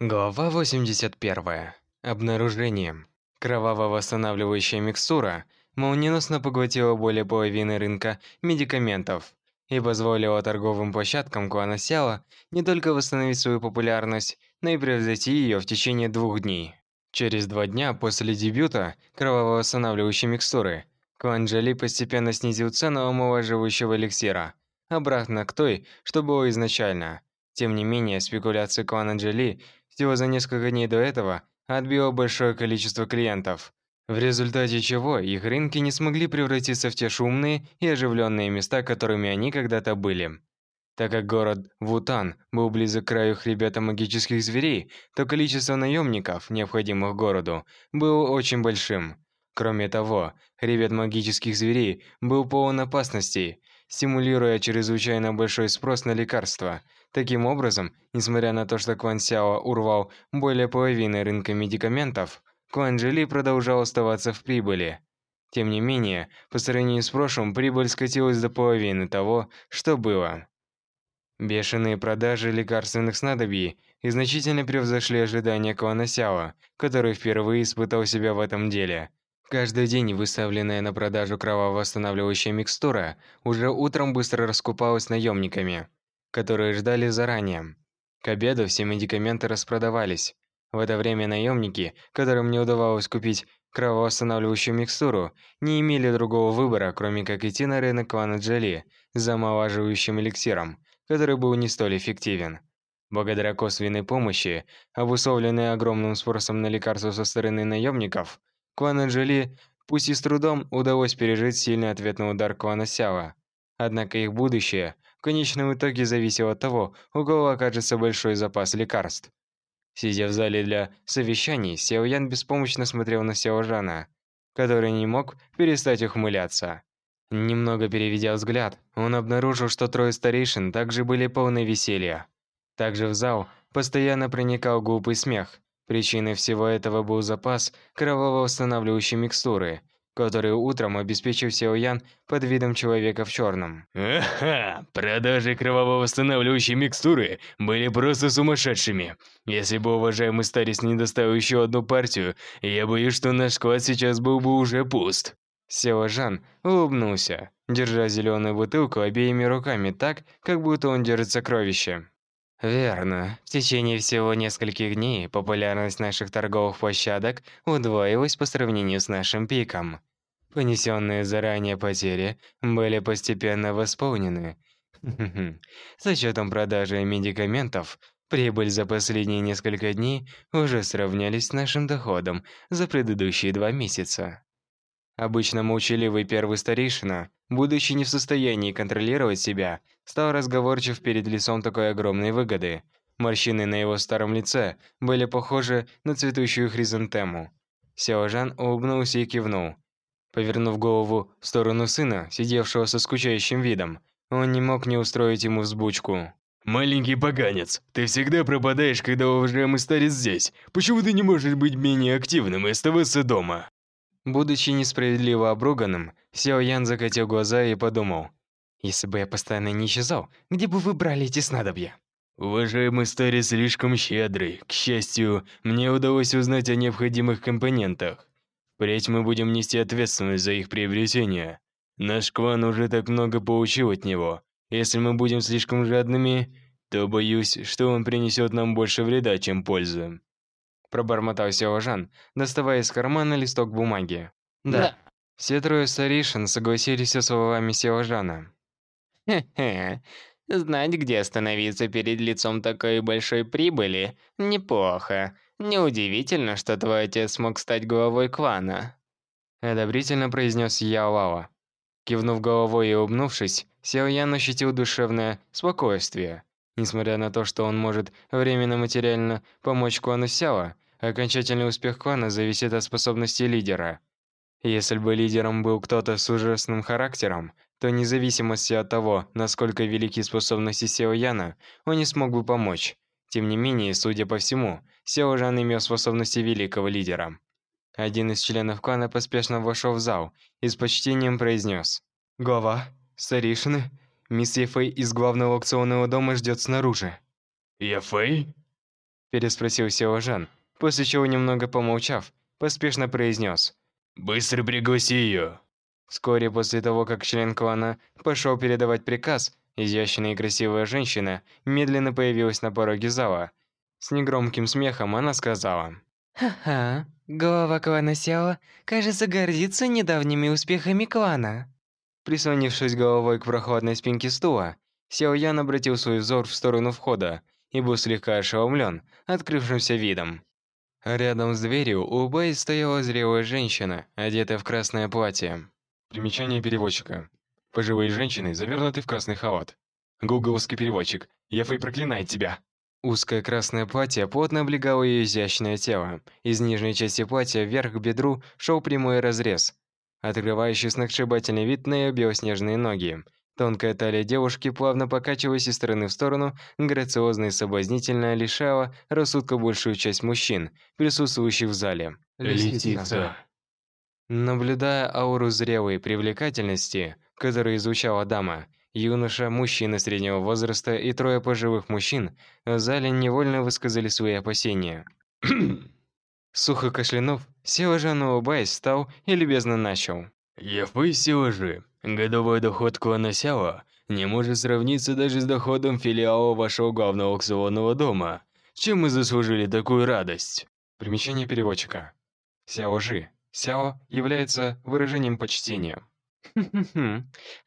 Глава 81. Обнаружение. Кроваво-восстанавливающая микстура молниеносно поглотила более половины рынка медикаментов и позволила торговым площадкам клана Сяла не только восстановить свою популярность, но и превзойти ее в течение двух дней. Через два дня после дебюта кроваво-восстанавливающей микстуры клан Джоли постепенно снизил цену омоложивающего эликсира, обратно к той, что было изначально. Тем не менее, спекуляции клана Джоли всего за несколько дней до этого отбило большое количество клиентов, в результате чего их рынки не смогли превратиться в те шумные и оживленные места, которыми они когда-то были. Так как город Вутан был близок к краю хребета магических зверей, то количество наемников, необходимых городу, было очень большим. Кроме того, хребет магических зверей был полон опасностей, стимулируя чрезвычайно большой спрос на лекарства – Таким образом, несмотря на то, что клан Сяо урвал более половины рынка медикаментов, клан Джили продолжал оставаться в прибыли. Тем не менее, по сравнению с прошлым, прибыль скатилась до половины того, что было. Бешеные продажи лекарственных снадобий и значительно превзошли ожидания клана Сяо, который впервые испытал себя в этом деле. Каждый день выставленная на продажу кроваво-восстанавливающая микстура уже утром быстро раскупалась наемниками которые ждали заранее. К обеду все медикаменты распродавались. В это время наемники, которым не удавалось купить кровоостанавливающую микстуру, не имели другого выбора, кроме как идти на рынок клана Джоли за омолаживающим эликсиром, который был не столь эффективен. Благодаря косвенной помощи, обусловленной огромным спросом на лекарства со стороны наемников, клану Джоли, пусть и с трудом, удалось пережить сильный ответный удар клана Сява. Однако их будущее конечном итоге зависело от того, у кого окажется большой запас лекарств. Сидя в зале для совещаний, Сяо Ян беспомощно смотрел на Сяо Жана, который не мог перестать ухмыляться. Немного переведя взгляд, он обнаружил, что трое старейшин также были полны веселья. Также в зал постоянно проникал глупый смех. Причиной всего этого был запас кроваво-восстанавливающей микстуры – который утром обеспечил Сяо Ян под видом человека в черном. Ага, продажи кроваво-восстанавливающей микстуры были просто сумасшедшими. Если бы уважаемый старец не доставил еще одну партию, я боюсь, что наш склад сейчас был бы уже пуст. Сяо Жан улыбнулся, держа зеленую бутылку обеими руками так, как будто он держит сокровище. Верно. В течение всего нескольких дней популярность наших торговых площадок удвоилась по сравнению с нашим пиком. Понесенные заранее потери были постепенно восполнены. С учетом продажи медикаментов, прибыль за последние несколько дней уже сравнялись с нашим доходом за предыдущие два месяца. Обычно молчаливый первый старейшина, будучи не в состоянии контролировать себя, стал разговорчив перед лицом такой огромной выгоды. Морщины на его старом лице были похожи на цветущую хризантему. Сяожан улыбнулся и кивнул. Повернув голову в сторону сына, сидевшего со скучающим видом, он не мог не устроить ему взбучку. «Маленький поганец, ты всегда пропадаешь, когда уважаемый старец здесь. Почему ты не можешь быть менее активным и оставаться дома?» Будучи несправедливо обруганным, Сяо Ян закатил глаза и подумал. «Если бы я постоянно не исчезал, где бы вы брали эти снадобья?» Уважаемый старец слишком щедрый. К счастью, мне удалось узнать о необходимых компонентах. Впредь мы будем нести ответственность за их приобретение. Наш клан уже так много получил от него. Если мы будем слишком жадными, то боюсь, что он принесет нам больше вреда, чем пользы пробормотал Сяожан, доставая из кармана листок бумаги. Да. да. Все трое старейшин согласились со словами Сяожана. Хе-хе. Знать, где остановиться перед лицом такой большой прибыли, неплохо. Неудивительно, что твой отец смог стать главой клана. Одобрительно произнес Яолао. Кивнув головой и улыбнувшись, Сяо Ян ощутил душевное спокойствие. Несмотря на то, что он может временно материально помочь клану Сяо, Окончательный успех клана зависит от способности лидера. Если бы лидером был кто-то с ужасным характером, то вне зависимости от того, насколько велики способности Сео Яна, он не смог бы помочь. Тем не менее, судя по всему, Сео Жан имел способности великого лидера. Один из членов клана поспешно вошел в зал и с почтением произнес. «Глава, старейшины, мисс Ефэй из главного аукционного дома ждет снаружи». «Ефэй?» Переспросил Сяо Жан, после чего, немного помолчав, поспешно произнес. «Быстро пригласи ее!» Вскоре после того, как член клана пошел передавать приказ, изящная и красивая женщина медленно появилась на пороге зала. С негромким смехом она сказала. «Ха-ха, глава клана Сяо, кажется, гордится недавними успехами клана». Прислонившись головой к прохладной спинке стула, Сяо Ян обратил свой взор в сторону входа и был слегка ошеломлен открывшимся видом. Рядом с дверью, улыбаясь, стояла зрелая женщина, одетая в красное платье. Примечание переводчика. Пожилые женщины, завернуты в красный халат. Гугловский переводчик. Ефэй проклинает тебя. Узкое красное платье плотно облегало ее изящное тело. Из нижней части платья вверх к бедру шел прямой разрез, открывающий сногсшибательный вид на ее белоснежные ноги. Тонкая талия девушки плавно покачиваясь из стороны в сторону, грациозно и соблазнительно лишала рассудка большую часть мужчин, присутствующих в зале. Летица. Наблюдая ауру зрелой привлекательности, которую изучала дама, юноша, мужчина среднего возраста и трое пожилых мужчин в зале невольно высказали свои опасения. Сухо кашлянув, Силажан, улыбаясь, встал и любезно начал. Ефэй Силажи, годовой доход клана Сяо не может сравниться даже с доходом филиала вашего главного аукционного дома. Чем мы заслужили такую радость? Примечание переводчика. Сяо Жи. Сяо является выражением почтения.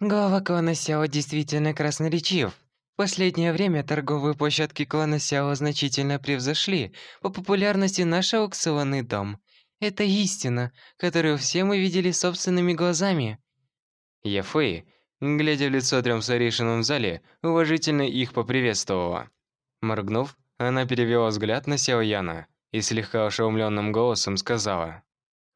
Глава клана Сяо действительно красноречив. В последнее время торговые площадки клана Сяо значительно превзошли по популярности наш аукционный дом. Это истина, которую все мы видели собственными глазами. Яфэй, глядя в лицо трем старейшинам в зале, уважительно их поприветствовала. Моргнув, она перевела взгляд на Сяо Яна и слегка ошеломленным голосом сказала.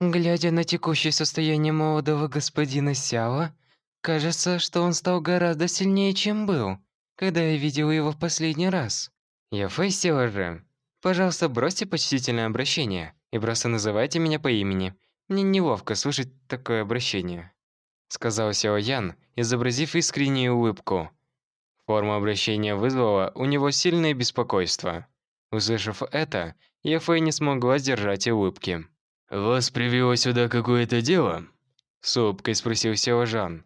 Глядя на текущее состояние молодого господина Сяо, кажется, что он стал гораздо сильнее, чем был, когда я видел его в последний раз. Яфэй Сяо же, пожалуйста, бросьте почтительное обращение и просто называйте меня по имени. Мне неловко слушать такое обращение сказал Сяо Ян, изобразив искреннюю улыбку. Форма обращения вызвала у него сильное беспокойство. Услышав это, Ефэй не смогла сдержать улыбки. «Вас привело сюда какое-то дело?» С улыбкой спросил Сяо Жан.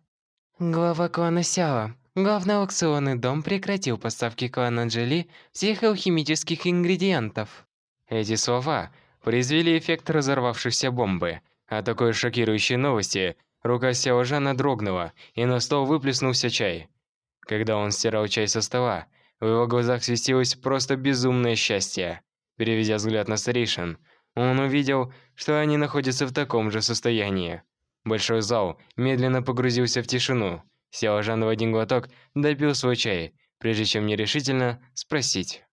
Глава клана Сяо. Главный аукционный дом прекратил поставки клана Джели всех алхимических ингредиентов. Эти слова произвели эффект разорвавшейся бомбы. О такой шокирующей новости Рука Сяо Жана дрогнула, и на стол выплеснулся чай. Когда он стирал чай со стола, в его глазах светилось просто безумное счастье. Переведя взгляд на старейшин, он увидел, что они находятся в таком же состоянии. Большой зал медленно погрузился в тишину. Сяо Жан в один глоток допил свой чай, прежде чем нерешительно спросить.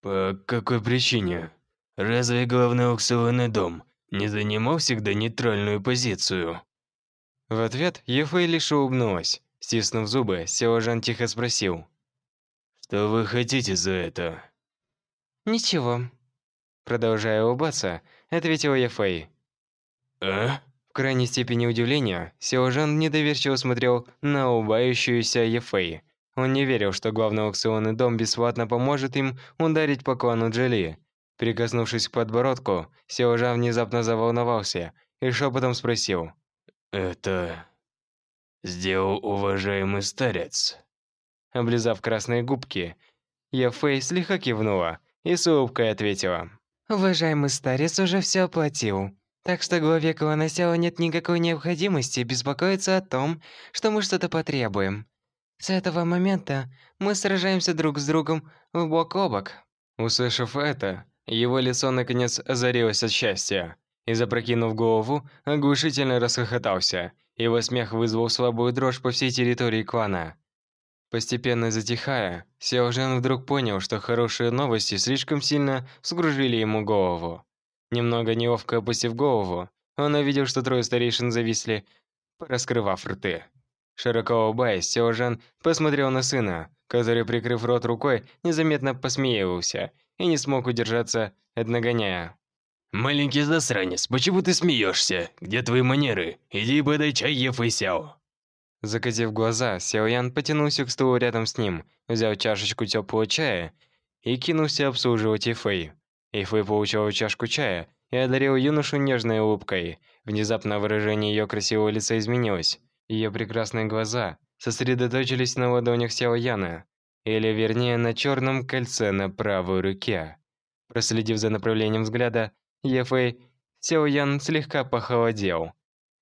«По какой причине? Разве главный аукционный дом не занимал всегда нейтральную позицию?» В ответ Ефэй лишь улыбнулась. Стиснув зубы, Сяожан тихо спросил. «Что вы хотите за это?» «Ничего». Продолжая улыбаться, ответила Ефэй. «А?» В крайней степени удивления, Сяожан недоверчиво смотрел на улыбающуюся Ефэй. Он не верил, что главный аукционный дом бесплатно поможет им ударить по клану Джоли. Прикоснувшись к подбородку, Сяожан внезапно заволновался и шепотом спросил. Это сделал уважаемый старец. Облизав красные губки, Яфэй слегка кивнула и с улыбкой ответила. Уважаемый старец уже все оплатил. Так что главе клана Сяо нет никакой необходимости беспокоиться о том, что мы что-то потребуем. С этого момента мы сражаемся друг с другом в бок о бок. Услышав это, его лицо наконец озарилось от счастья и, запрокинув голову, оглушительно расхохотался. Его смех вызвал слабую дрожь по всей территории клана. Постепенно затихая, Сяо Жан вдруг понял, что хорошие новости слишком сильно вскружили ему голову. Немного неловко опустив голову, он увидел, что трое старейшин зависли, раскрывав рты. Широко улыбаясь, Сяо Жан посмотрел на сына, который, прикрыв рот рукой, незаметно посмеивался и не смог удержаться от нагоняя. «Маленький засранец, почему ты смеешься? Где твои манеры? Иди подай чай Ефэй Сяо». Закатив глаза, Сяо Ян потянулся к стулу рядом с ним, взял чашечку теплого чая и кинулся обслуживать Ефэй. Эйфэй получила чашку чая и одарил юношу нежной улыбкой. Внезапно выражение ее красивого лица изменилось. Ее прекрасные глаза сосредоточились на ладонях Сяо Яна, или вернее на черном кольце на правой руке. Проследив за направлением взгляда, Ефэй Сяо Ян слегка похолодел.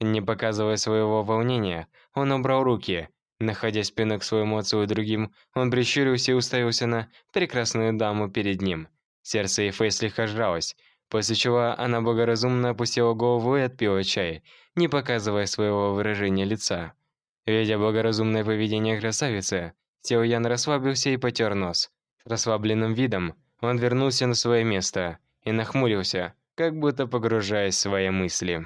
Не показывая своего волнения, он убрал руки. Находя спиной к своему отцу и другим, он прищурился и уставился на прекрасную даму перед ним. Сердце Ефэй слегка сжалось, после чего она благоразумно опустила голову и отпила чай, не показывая своего выражения лица. Видя благоразумное поведение красавицы, Сяо Ян расслабился и потер нос. С расслабленным видом он вернулся на свое место и нахмурился, как будто погружаясь в свои мысли.